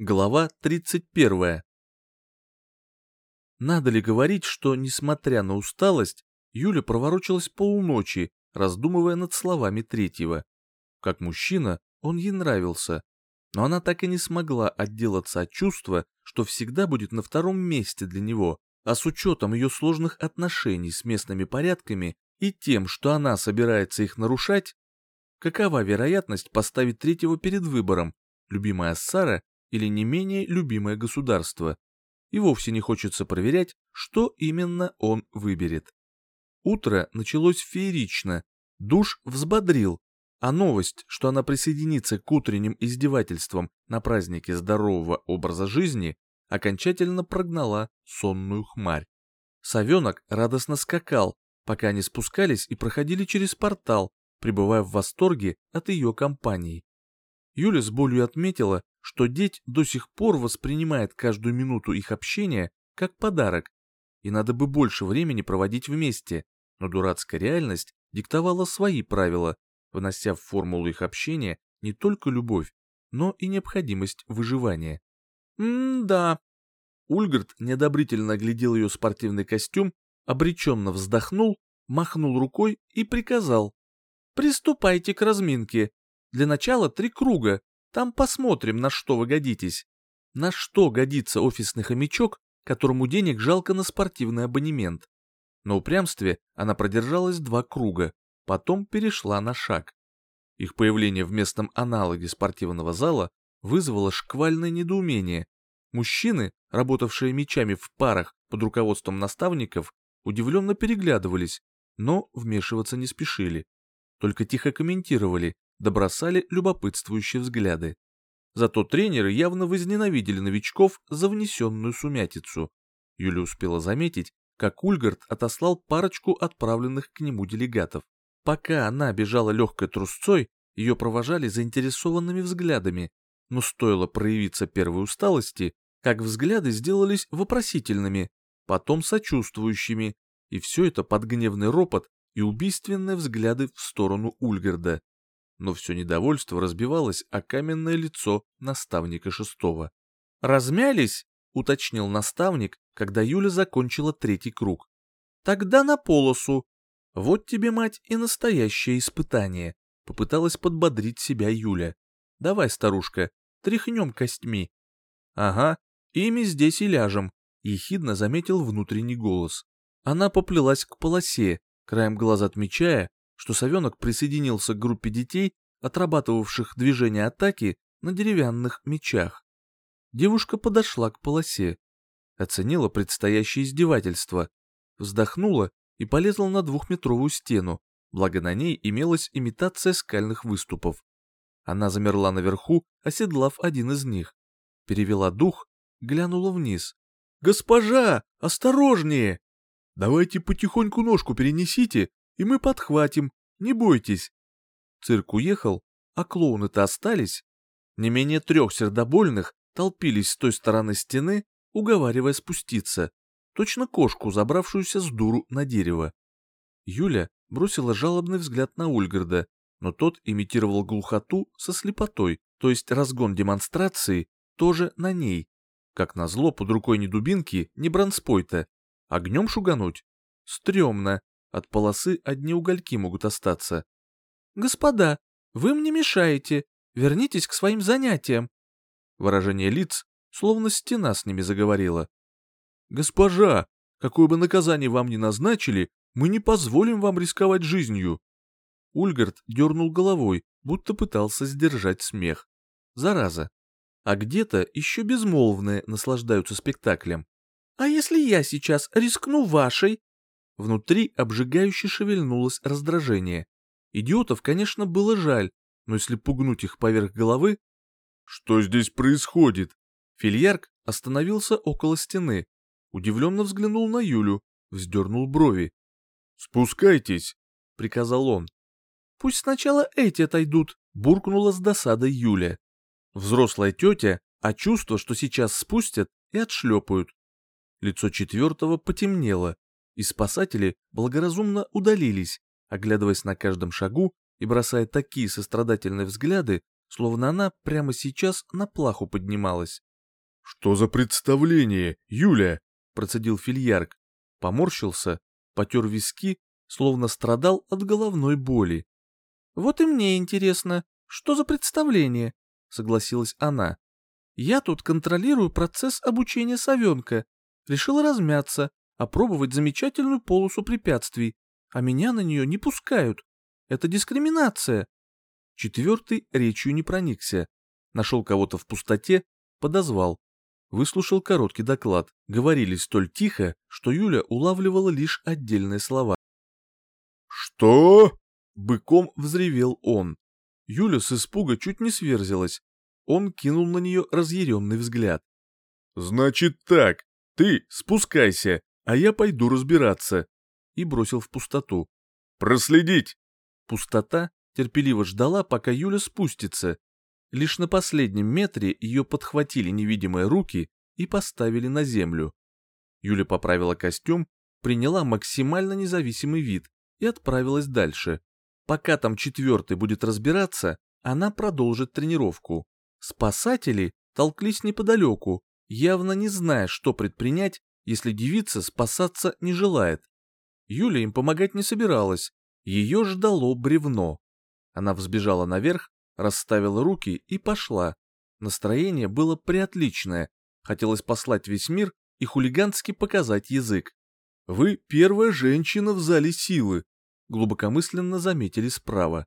Глава 31. Надо ли говорить, что, несмотря на усталость, Юля проворочилась полночи, раздумывая над словами третьего. Как мужчина, он ей нравился, но она так и не смогла отделаться от чувства, что всегда будет на втором месте для него, а с учетом ее сложных отношений с местными порядками и тем, что она собирается их нарушать, какова вероятность поставить третьего перед выбором, любимая Сара или не менее любимое государство, и вовсе не хочется проверять, что именно он выберет. Утро началось феерично, душ взбодрил, а новость, что она присоединится к утренним издевательствам на празднике здорового образа жизни, окончательно прогнала сонную хмарь. Совенок радостно скакал, пока они спускались и проходили через портал, пребывая в восторге от ее компании. Юля с болью отметила, что деть до сих пор воспринимает каждую минуту их общения как подарок, и надо бы больше времени проводить вместе, но дурацкая реальность диктовала свои правила, вынося в формулу их общения не только любовь, но и необходимость выживания. «М-да». Ульгард неодобрительно оглядел ее спортивный костюм, обреченно вздохнул, махнул рукой и приказал. «Приступайте к разминке. Для начала три круга, там посмотрим, на что вы годитесь. На что годится офисный хомячок, которому денег жалко на спортивный абонемент. На упрямстве она продержалась два круга, потом перешла на шаг. Их появление в местном аналоге спортивного зала вызвало шквальное недоумение. Мужчины, работавшие мечами в парах под руководством наставников, удивленно переглядывались, но вмешиваться не спешили. Только тихо комментировали, добросали любопытствующие взгляды. Зато тренеры явно возненавидели новичков за внесенную сумятицу. Юля успела заметить, как Ульгард отослал парочку отправленных к нему делегатов. Пока она бежала легкой трусцой, ее провожали заинтересованными взглядами, но стоило проявиться первой усталости, как взгляды сделались вопросительными, потом сочувствующими, и все это под гневный ропот и убийственные взгляды в сторону Ульгарда но все недовольство разбивалось о каменное лицо наставника шестого. «Размялись?» — уточнил наставник, когда Юля закончила третий круг. «Тогда на полосу. Вот тебе, мать, и настоящее испытание», — попыталась подбодрить себя Юля. «Давай, старушка, тряхнем костьми». «Ага, ими здесь и ляжем», — ехидно заметил внутренний голос. Она поплелась к полосе, краем глаза отмечая, что совенок присоединился к группе детей, отрабатывавших движение атаки на деревянных мечах. Девушка подошла к полосе, оценила предстоящее издевательство, вздохнула и полезла на двухметровую стену, благо на ней имелась имитация скальных выступов. Она замерла наверху, оседлав один из них. Перевела дух, глянула вниз. «Госпожа, осторожнее! Давайте потихоньку ножку перенесите и мы подхватим, не бойтесь. Цирк уехал, а клоуны-то остались. Не менее трех сердобольных толпились с той стороны стены, уговаривая спуститься, точно кошку, забравшуюся с дуру на дерево. Юля бросила жалобный взгляд на Ульгарда, но тот имитировал глухоту со слепотой, то есть разгон демонстрации тоже на ней. Как назло, под рукой ни дубинки, ни бронспойта. Огнем шугануть? Стремно, от полосы одни угольки могут остаться. «Господа, вы мне мешаете. Вернитесь к своим занятиям». Выражение лиц, словно стена с ними заговорила. «Госпожа, какое бы наказание вам ни назначили, мы не позволим вам рисковать жизнью». Ульгард дернул головой, будто пытался сдержать смех. Зараза. А где-то еще безмолвные наслаждаются спектаклем. «А если я сейчас рискну вашей?» Внутри обжигающе шевельнулось раздражение. Идиотов, конечно, было жаль, но если пугнуть их поверх головы... Что здесь происходит? Фильярк остановился около стены, удивленно взглянул на Юлю, вздернул брови. «Спускайтесь», — приказал он. «Пусть сначала эти отойдут», — буркнула с досадой Юля. Взрослая тетя, а чувство, что сейчас спустят и отшлепают. Лицо четвертого потемнело, и спасатели благоразумно удалились, оглядываясь на каждом шагу и бросая такие сострадательные взгляды, словно она прямо сейчас на плаху поднималась. «Что за представление, Юля?» — процедил Фильярк. Поморщился, потер виски, словно страдал от головной боли. «Вот и мне интересно, что за представление?» — согласилась она. «Я тут контролирую процесс обучения совенка. Решила размяться, опробовать замечательную полосу препятствий, а меня на нее не пускают. Это дискриминация». Четвертый речью не проникся. Нашел кого-то в пустоте, подозвал. Выслушал короткий доклад. Говорили столь тихо, что Юля улавливала лишь отдельные слова. «Что?» — быком взревел он. Юля с испуга чуть не сверзилась. Он кинул на нее разъяренный взгляд. «Значит так, ты спускайся, а я пойду разбираться», и бросил в пустоту. «Проследить!» Пустота терпеливо ждала, пока Юля спустится. Лишь на последнем метре ее подхватили невидимые руки и поставили на землю. Юля поправила костюм, приняла максимально независимый вид и отправилась дальше. Пока там четвертый будет разбираться, она продолжит тренировку. Спасатели толклись неподалеку, явно не зная, что предпринять, если девица спасаться не желает. Юля им помогать не собиралась, ее ждало бревно. Она взбежала наверх, расставила руки и пошла. Настроение было приотличное, хотелось послать весь мир и хулигански показать язык. «Вы первая женщина в зале силы», глубокомысленно заметили справа.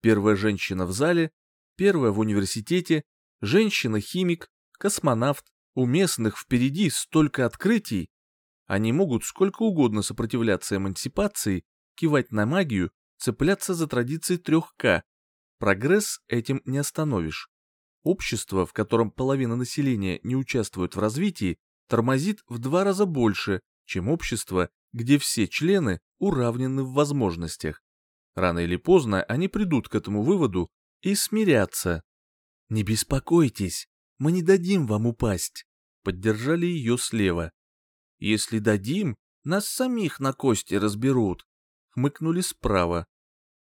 Первая женщина в зале, первая в университете, женщина-химик, космонавт, у местных впереди столько открытий. Они могут сколько угодно сопротивляться эмансипации, кивать на магию, цепляться за традиции 3К. Прогресс этим не остановишь. Общество, в котором половина населения не участвует в развитии, тормозит в два раза больше, чем общество, где все члены уравнены в возможностях. Рано или поздно они придут к этому выводу и смирятся. «Не беспокойтесь, мы не дадим вам упасть», — поддержали ее слева. «Если дадим, нас самих на кости разберут», — хмыкнули справа.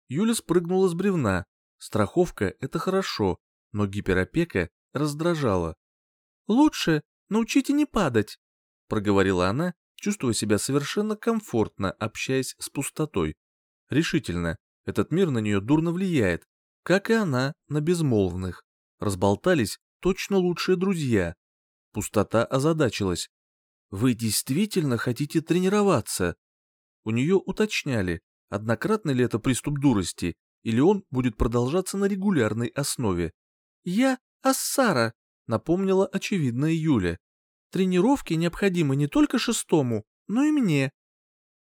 Юля спрыгнула с бревна. Страховка — это хорошо, но гиперопека раздражала. «Лучше научите не падать», — проговорила она чувствуя себя совершенно комфортно, общаясь с пустотой. Решительно, этот мир на нее дурно влияет, как и она на безмолвных. Разболтались точно лучшие друзья. Пустота озадачилась. «Вы действительно хотите тренироваться?» У нее уточняли, однократный ли это приступ дурости, или он будет продолжаться на регулярной основе. «Я Ассара», — напомнила очевидная Юля. Тренировки необходимы не только шестому, но и мне.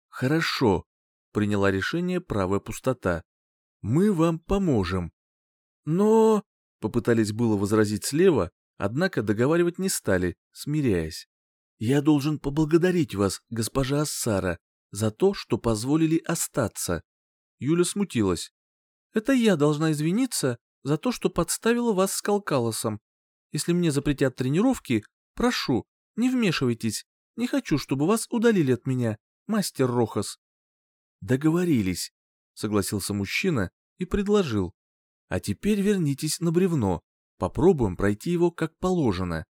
Хорошо, приняла решение правая пустота. Мы вам поможем. Но... Попытались было возразить слева, однако договаривать не стали, смиряясь. Я должен поблагодарить вас, госпожа Ассара, за то, что позволили остаться. Юля смутилась. Это я должна извиниться за то, что подставила вас с Калкалосом. Если мне запретят тренировки, Прошу, не вмешивайтесь. Не хочу, чтобы вас удалили от меня, мастер Рохас. Договорились, согласился мужчина и предложил. А теперь вернитесь на бревно. Попробуем пройти его как положено.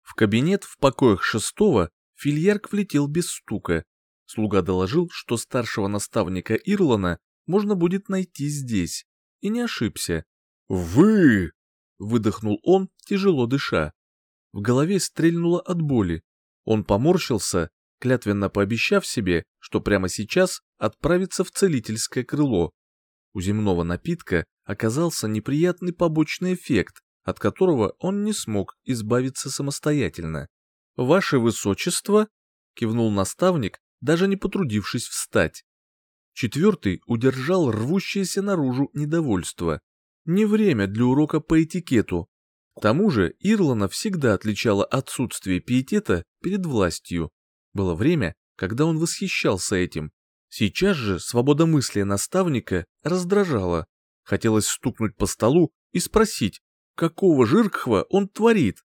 В кабинет в покоях шестого Фильярк влетел без стука. Слуга доложил, что старшего наставника Ирлана можно будет найти здесь. И не ошибся. «Вы!» — выдохнул он, тяжело дыша. В голове стрельнуло от боли. Он поморщился, клятвенно пообещав себе, что прямо сейчас отправится в целительское крыло. У земного напитка оказался неприятный побочный эффект, от которого он не смог избавиться самостоятельно. «Ваше высочество!» — кивнул наставник, даже не потрудившись встать. Четвертый удержал рвущееся наружу недовольство. Не время для урока по этикету, к тому же Ирлана всегда отличало отсутствие пиетета перед властью. Было время, когда он восхищался этим. Сейчас же свободомыслие наставника раздражало. Хотелось стукнуть по столу и спросить, какого жиркхва он творит.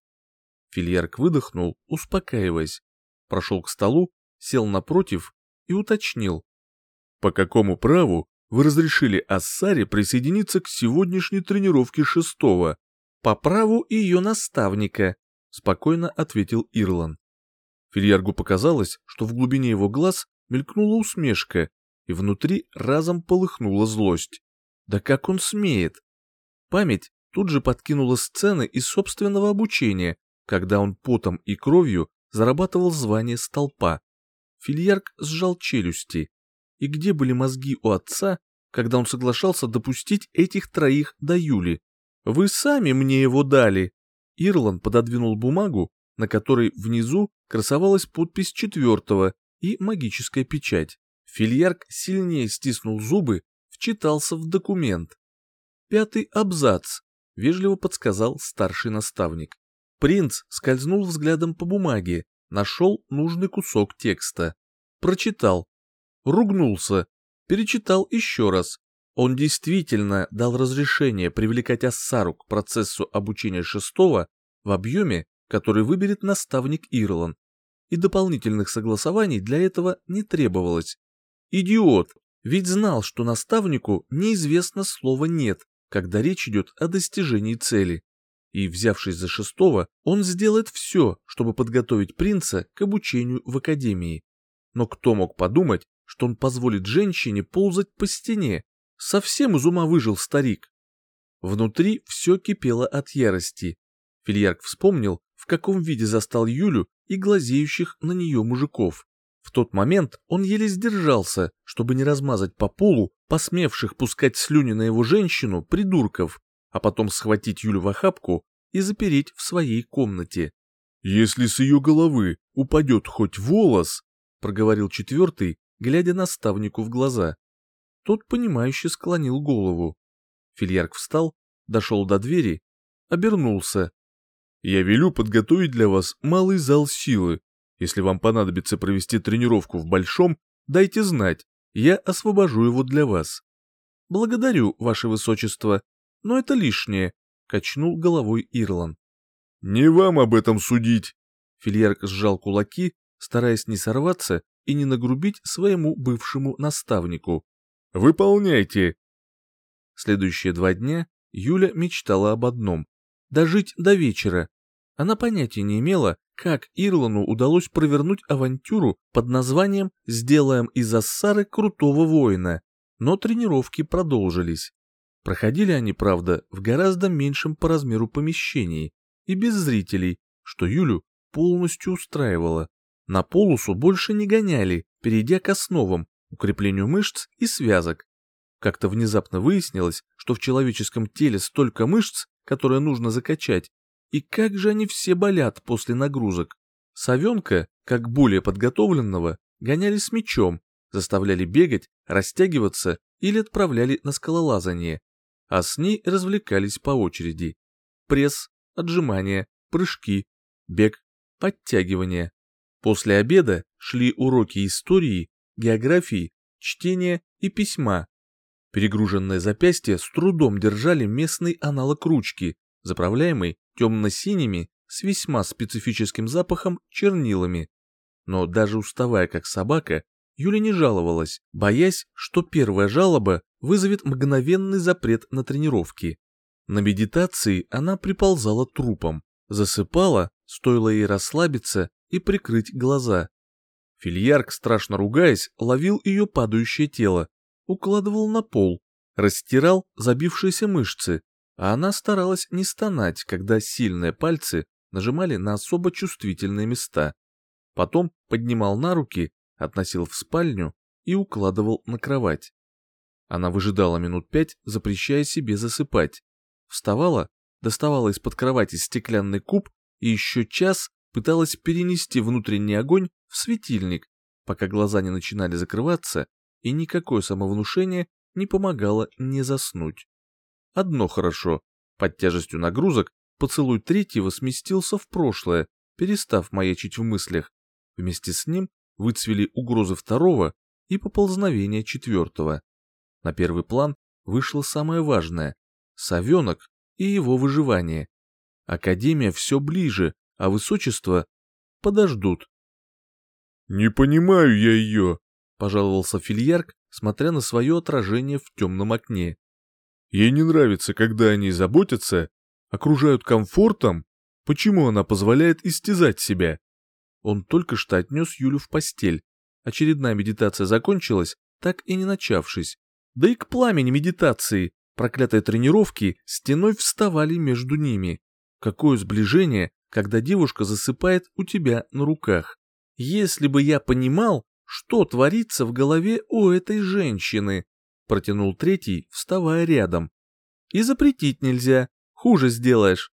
Фильярк выдохнул, успокаиваясь. Прошел к столу, сел напротив и уточнил. «По какому праву вы разрешили Ассаре присоединиться к сегодняшней тренировке шестого. По праву ее наставника, спокойно ответил Ирлан. Фильяргу показалось, что в глубине его глаз мелькнула усмешка, и внутри разом полыхнула злость. Да как он смеет? Память тут же подкинула сцены из собственного обучения, когда он потом и кровью зарабатывал звание столпа. Фильярк сжал челюсти. И где были мозги у отца, когда он соглашался допустить этих троих до Юли? Вы сами мне его дали. Ирлан пододвинул бумагу, на которой внизу красовалась подпись четвертого и магическая печать. Фильярк сильнее стиснул зубы, вчитался в документ. Пятый абзац, вежливо подсказал старший наставник. Принц скользнул взглядом по бумаге, нашел нужный кусок текста. Прочитал. Ругнулся. Перечитал еще раз. Он действительно дал разрешение привлекать Ассару к процессу обучения шестого в объеме, который выберет наставник Ирлан. И дополнительных согласований для этого не требовалось. Идиот, ведь знал, что наставнику неизвестно слова «нет», когда речь идет о достижении цели и, взявшись за шестого, он сделает все, чтобы подготовить принца к обучению в академии. Но кто мог подумать, что он позволит женщине ползать по стене? Совсем из ума выжил старик. Внутри все кипело от ярости. Фильярк вспомнил, в каком виде застал Юлю и глазеющих на нее мужиков. В тот момент он еле сдержался, чтобы не размазать по полу посмевших пускать слюни на его женщину придурков а потом схватить Юлю в охапку и запереть в своей комнате. «Если с ее головы упадет хоть волос», — проговорил четвертый, глядя наставнику в глаза. Тот, понимающе склонил голову. Фильярк встал, дошел до двери, обернулся. «Я велю подготовить для вас малый зал силы. Если вам понадобится провести тренировку в большом, дайте знать, я освобожу его для вас». «Благодарю, ваше высочество», но это лишнее», — качнул головой Ирлан. «Не вам об этом судить!» Фильярк сжал кулаки, стараясь не сорваться и не нагрубить своему бывшему наставнику. «Выполняйте!» Следующие два дня Юля мечтала об одном — дожить до вечера. Она понятия не имела, как Ирлану удалось провернуть авантюру под названием «Сделаем из Ассары крутого воина», но тренировки продолжились. Проходили они, правда, в гораздо меньшем по размеру помещении и без зрителей, что Юлю полностью устраивало. На полусу больше не гоняли, перейдя к основам, укреплению мышц и связок. Как-то внезапно выяснилось, что в человеческом теле столько мышц, которые нужно закачать, и как же они все болят после нагрузок. Совенка, как более подготовленного, гоняли с мечом, заставляли бегать, растягиваться или отправляли на скалолазание а с ней развлекались по очереди. Пресс, отжимания, прыжки, бег, подтягивания. После обеда шли уроки истории, географии, чтения и письма. Перегруженные запястья с трудом держали местный аналог ручки, заправляемый темно-синими с весьма специфическим запахом чернилами. Но даже уставая как собака, Юля не жаловалась, боясь, что первая жалоба вызовет мгновенный запрет на тренировки. На медитации она приползала трупом, засыпала, стоило ей расслабиться и прикрыть глаза. Фильярк, страшно ругаясь, ловил ее падающее тело, укладывал на пол, растирал забившиеся мышцы, а она старалась не стонать, когда сильные пальцы нажимали на особо чувствительные места. Потом поднимал на руки, относил в спальню и укладывал на кровать. Она выжидала минут пять, запрещая себе засыпать. Вставала, доставала из-под кровати стеклянный куб и еще час пыталась перенести внутренний огонь в светильник, пока глаза не начинали закрываться, и никакое самовнушение не помогало не заснуть. Одно хорошо, под тяжестью нагрузок поцелуй третьего сместился в прошлое, перестав маячить в мыслях. Вместе с ним выцвели угрозы второго и поползновения четвертого. На первый план вышло самое важное — совенок и его выживание. Академия все ближе, а высочество подождут. «Не понимаю я ее», — пожаловался Фильярк, смотря на свое отражение в темном окне. Ей не нравится, когда они заботятся, окружают комфортом. Почему она позволяет истязать себя? Он только что отнес Юлю в постель. Очередная медитация закончилась, так и не начавшись. Да и к пламени медитации, проклятой тренировки, стеной вставали между ними. Какое сближение, когда девушка засыпает у тебя на руках. Если бы я понимал, что творится в голове у этой женщины, протянул третий, вставая рядом. И запретить нельзя, хуже сделаешь.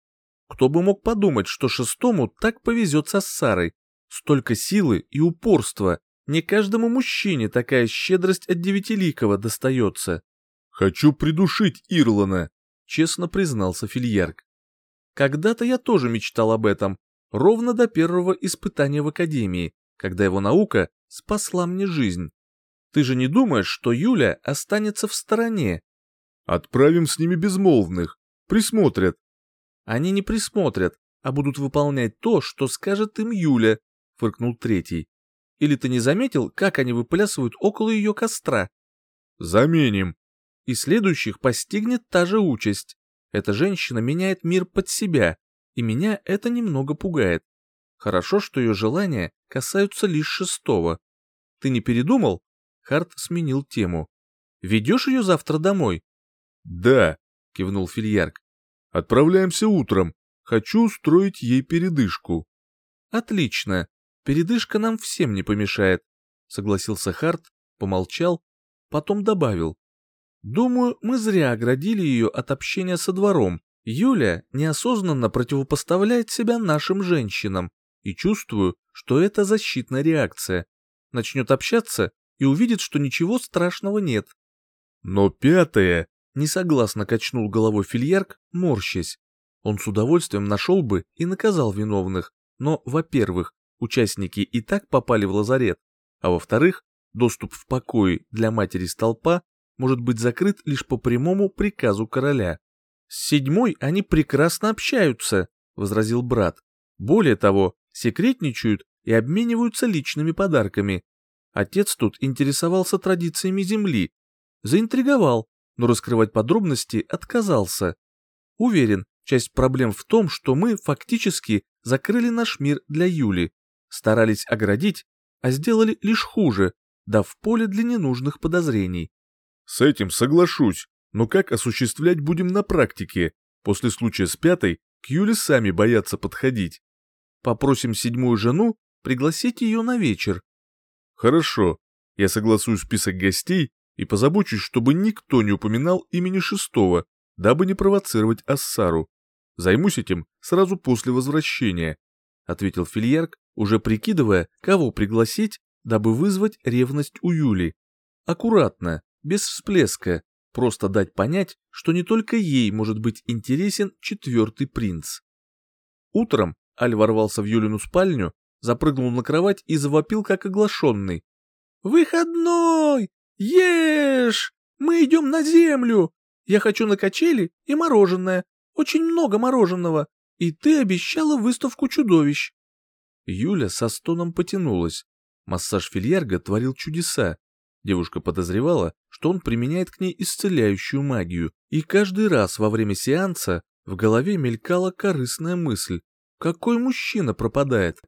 Кто бы мог подумать, что шестому так повезет со Сарой. Столько силы и упорства. Не каждому мужчине такая щедрость от девятиликого достается. «Хочу придушить Ирлана», — честно признался Фильярк. «Когда-то я тоже мечтал об этом, ровно до первого испытания в Академии, когда его наука спасла мне жизнь. Ты же не думаешь, что Юля останется в стороне? Отправим с ними безмолвных, присмотрят. Они не присмотрят, а будут выполнять то, что скажет им Юля, фыркнул третий. Или ты не заметил, как они выплясывают около ее костра? Заменим. И следующих постигнет та же участь. Эта женщина меняет мир под себя, и меня это немного пугает. Хорошо, что ее желания касаются лишь шестого. Ты не передумал? Харт сменил тему. Ведешь ее завтра домой? Да, кивнул Фильярк. Отправляемся утром. Хочу устроить ей передышку. Отлично. Передышка нам всем не помешает, согласился Харт, помолчал, потом добавил. Думаю, мы зря оградили ее от общения со двором. Юля неосознанно противопоставляет себя нашим женщинам, и чувствую, что это защитная реакция. Начнет общаться и увидит, что ничего страшного нет. Но пятое... Несогласно качнул головой фильярк, морщась. Он с удовольствием нашел бы и наказал виновных, но, во-первых, участники и так попали в лазарет, а во-вторых, доступ в покой для матери столпа может быть закрыт лишь по прямому приказу короля. «С седьмой они прекрасно общаются», — возразил брат. «Более того, секретничают и обмениваются личными подарками. Отец тут интересовался традициями земли, заинтриговал, но раскрывать подробности отказался. Уверен, часть проблем в том, что мы фактически закрыли наш мир для Юли, старались оградить, а сделали лишь хуже, дав поле для ненужных подозрений. С этим соглашусь, но как осуществлять будем на практике? После случая с пятой к Юле сами боятся подходить. Попросим седьмую жену пригласить ее на вечер. Хорошо, я согласую список гостей и позабочусь, чтобы никто не упоминал имени шестого, дабы не провоцировать Ассару. Займусь этим сразу после возвращения, ответил Фильярк, уже прикидывая, кого пригласить, дабы вызвать ревность у Юли. Аккуратно, без всплеска, просто дать понять, что не только ей может быть интересен четвертый принц. Утром Аль ворвался в Юлину спальню, запрыгнул на кровать и завопил, как оглашенный. «Выходной! Ешь! Мы идем на землю! Я хочу на качели и мороженое, очень много мороженого, и ты обещала выставку чудовищ». Юля со стоном потянулась. Массаж фильярга творил чудеса, Девушка подозревала, что он применяет к ней исцеляющую магию, и каждый раз во время сеанса в голове мелькала корыстная мысль. Какой мужчина пропадает?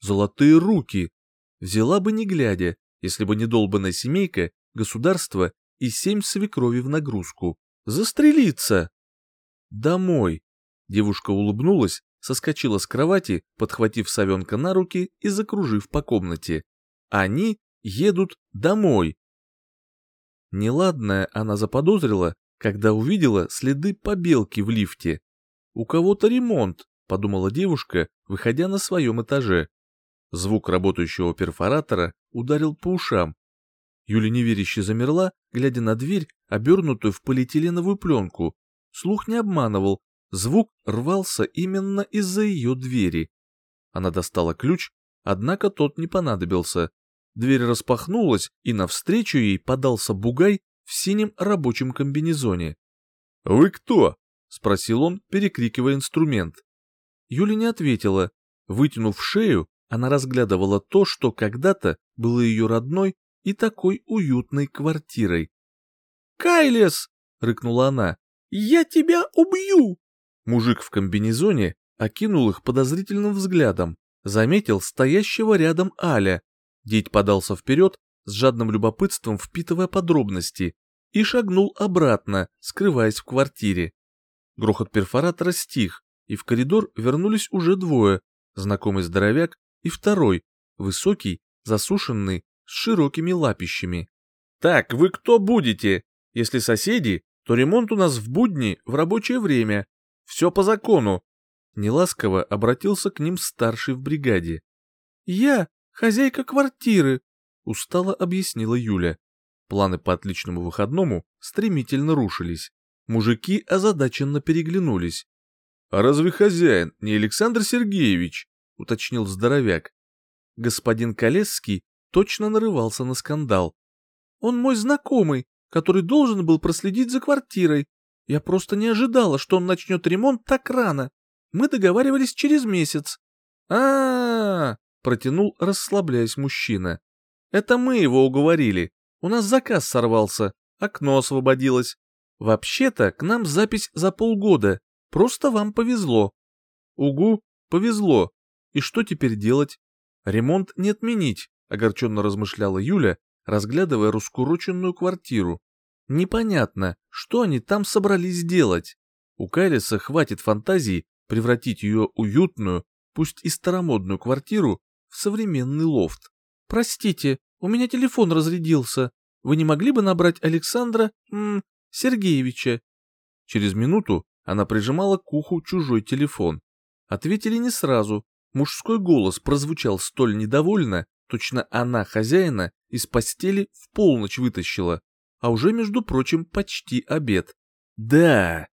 Золотые руки! Взяла бы не глядя, если бы не долбанная семейка, государство и семь свекрови в нагрузку. Застрелиться! Домой! Девушка улыбнулась, соскочила с кровати, подхватив совенка на руки и закружив по комнате. Они едут домой. Неладное она заподозрила, когда увидела следы побелки в лифте. «У кого-то ремонт», — подумала девушка, выходя на своем этаже. Звук работающего перфоратора ударил по ушам. Юля неверяще замерла, глядя на дверь, обернутую в полиэтиленовую пленку. Слух не обманывал, звук рвался именно из-за ее двери. Она достала ключ, однако тот не понадобился. Дверь распахнулась, и навстречу ей подался бугай в синем рабочем комбинезоне. «Вы кто?» — спросил он, перекрикивая инструмент. Юля не ответила. Вытянув шею, она разглядывала то, что когда-то было ее родной и такой уютной квартирой. «Кайлес!» — рыкнула она. «Я тебя убью!» Мужик в комбинезоне окинул их подозрительным взглядом, заметил стоящего рядом Аля. Дить подался вперед, с жадным любопытством впитывая подробности, и шагнул обратно, скрываясь в квартире. Грохот перфоратора стих, и в коридор вернулись уже двое, знакомый здоровяк и второй, высокий, засушенный, с широкими лапищами. «Так, вы кто будете? Если соседи, то ремонт у нас в будни в рабочее время. Все по закону». Неласково обратился к ним старший в бригаде. «Я хозяйка квартиры», — устало объяснила Юля. Планы по отличному выходному стремительно рушились. Мужики озадаченно переглянулись. «А разве хозяин не Александр Сергеевич?» — уточнил здоровяк. Господин Колесский точно нарывался на скандал. «Он мой знакомый, который должен был проследить за квартирой. Я просто не ожидала, что он начнет ремонт так рано. Мы договаривались через месяц». А, -а, -а, протянул, расслабляясь мужчина. «Это мы его уговорили. У нас заказ сорвался, окно освободилось. Вообще-то к нам запись за полгода, просто вам повезло. Угу, повезло. И что теперь делать? Ремонт не отменить, огорченно размышляла Юля, разглядывая раскуроченную квартиру. Непонятно, что они там собрались делать. У Кайлиса хватит фантазии превратить ее уютную, пусть и старомодную квартиру в современный лофт. «Простите, у меня телефон разрядился. Вы не могли бы набрать Александра, м, Сергеевича?» Через минуту она прижимала к уху чужой телефон. Ответили не сразу. Мужской голос прозвучал столь недовольно, точно она хозяина из постели в полночь вытащила, а уже, между прочим, почти обед. «Да!»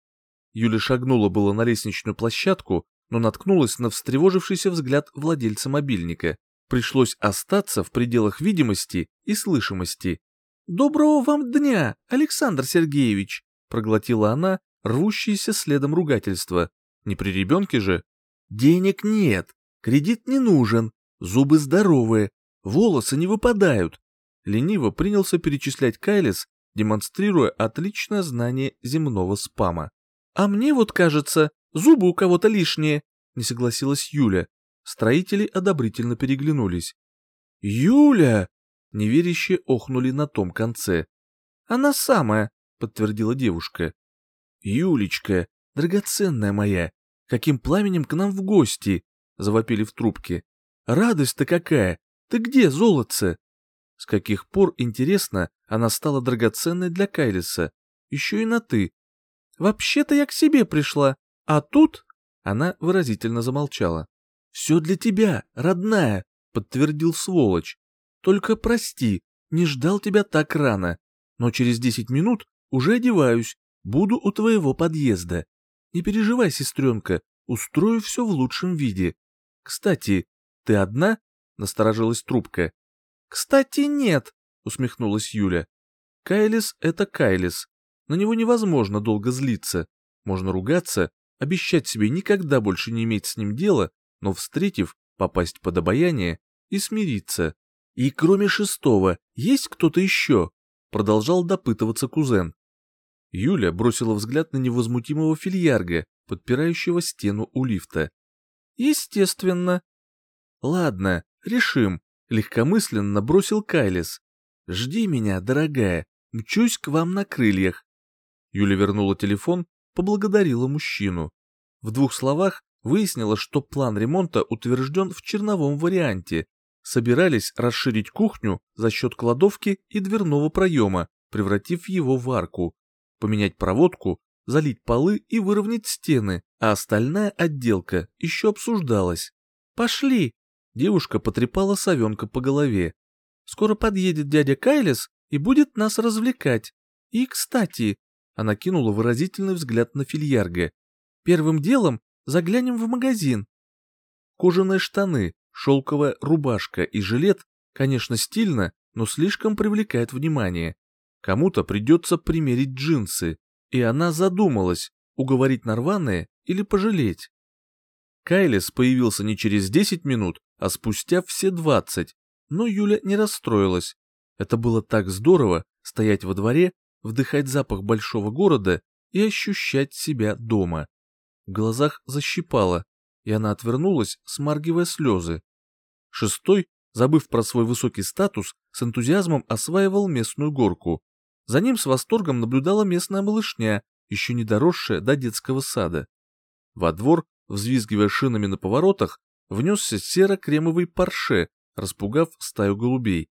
Юля шагнула было на лестничную площадку, но наткнулась на встревожившийся взгляд владельца мобильника. Пришлось остаться в пределах видимости и слышимости. «Доброго вам дня, Александр Сергеевич!» проглотила она рвущееся следом ругательство. Не при ребенке же? «Денег нет, кредит не нужен, зубы здоровые, волосы не выпадают». Лениво принялся перечислять Кайлис, демонстрируя отличное знание земного спама. «А мне вот кажется, зубы у кого-то лишние», — не согласилась Юля. Строители одобрительно переглянулись. «Юля!» неверяще охнули на том конце. «Она самая», — подтвердила девушка. «Юлечка, драгоценная моя, каким пламенем к нам в гости!» — завопили в трубке. «Радость-то какая! Ты где, золотце?» С каких пор, интересно, она стала драгоценной для Кайлиса? Еще и на «ты». «Вообще-то я к себе пришла, а тут...» Она выразительно замолчала. «Все для тебя, родная», — подтвердил сволочь. Только прости, не ждал тебя так рано, но через десять минут уже одеваюсь, буду у твоего подъезда. Не переживай, сестренка, устрою все в лучшем виде. Кстати, ты одна?» — насторожилась трубка. «Кстати, нет», — усмехнулась Юля. «Кайлис — это Кайлис. На него невозможно долго злиться. Можно ругаться, обещать себе никогда больше не иметь с ним дела, но, встретив, попасть под обаяние и смириться. «И кроме шестого, есть кто-то еще?» — продолжал допытываться кузен. Юля бросила взгляд на невозмутимого фильярга, подпирающего стену у лифта. «Естественно». «Ладно, решим», — легкомысленно бросил Кайлис. «Жди меня, дорогая, мчусь к вам на крыльях». Юля вернула телефон, поблагодарила мужчину. В двух словах выяснила, что план ремонта утвержден в черновом варианте, собирались расширить кухню за счет кладовки и дверного проема, превратив его в арку, поменять проводку, залить полы и выровнять стены, а остальная отделка еще обсуждалась. «Пошли!» — девушка потрепала совенка по голове. «Скоро подъедет дядя Кайлес и будет нас развлекать. И, кстати...» — она кинула выразительный взгляд на фильярга. «Первым делом заглянем в магазин». Кожаные штаны, Шелковая рубашка и жилет, конечно, стильно, но слишком привлекает внимание. Кому-то придется примерить джинсы, и она задумалась, уговорить на или пожалеть. Кайлис появился не через 10 минут, а спустя все 20, но Юля не расстроилась. Это было так здорово стоять во дворе, вдыхать запах большого города и ощущать себя дома. В глазах защипало, и она отвернулась, смаргивая слезы. Шестой, забыв про свой высокий статус, с энтузиазмом осваивал местную горку. За ним с восторгом наблюдала местная малышня, еще не доросшая до детского сада. Во двор, взвизгивая шинами на поворотах, внесся серо-кремовый парше, распугав стаю голубей.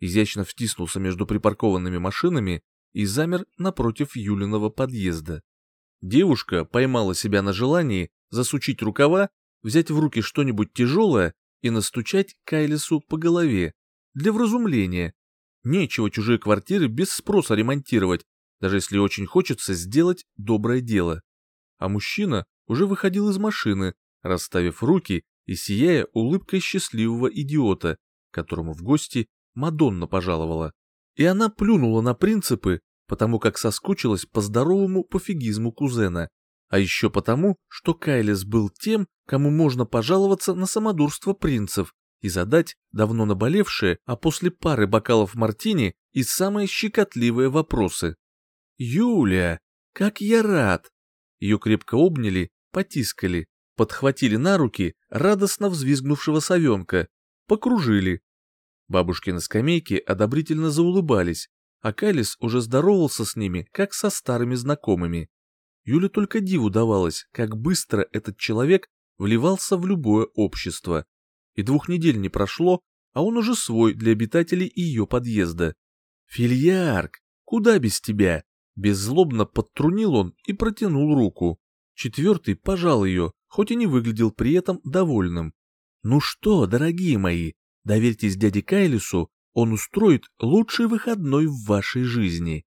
Изящно втиснулся между припаркованными машинами и замер напротив Юлиного подъезда. Девушка поймала себя на желании засучить рукава, взять в руки что-нибудь тяжелое и настучать Кайлису по голове. Для вразумления. Нечего чужие квартиры без спроса ремонтировать, даже если очень хочется сделать доброе дело. А мужчина уже выходил из машины, расставив руки и сияя улыбкой счастливого идиота, которому в гости Мадонна пожаловала. И она плюнула на принципы, потому как соскучилась по здоровому пофигизму кузена, а еще потому, что Кайлис был тем, кому можно пожаловаться на самодурство принцев и задать давно наболевшие, а после пары бокалов мартини и самые щекотливые вопросы. «Юля, как я рад!» Ее крепко обняли, потискали, подхватили на руки радостно взвизгнувшего совенка, покружили. Бабушки на скамейке одобрительно заулыбались, а Кайлис уже здоровался с ними, как со старыми знакомыми. Юле только диву давалось, как быстро этот человек вливался в любое общество. И двух недель не прошло, а он уже свой для обитателей ее подъезда. «Фильярк, куда без тебя?» Беззлобно подтрунил он и протянул руку. Четвертый пожал ее, хоть и не выглядел при этом довольным. «Ну что, дорогие мои, доверьтесь дяде Кайлису, он устроит лучший выходной в вашей жизни».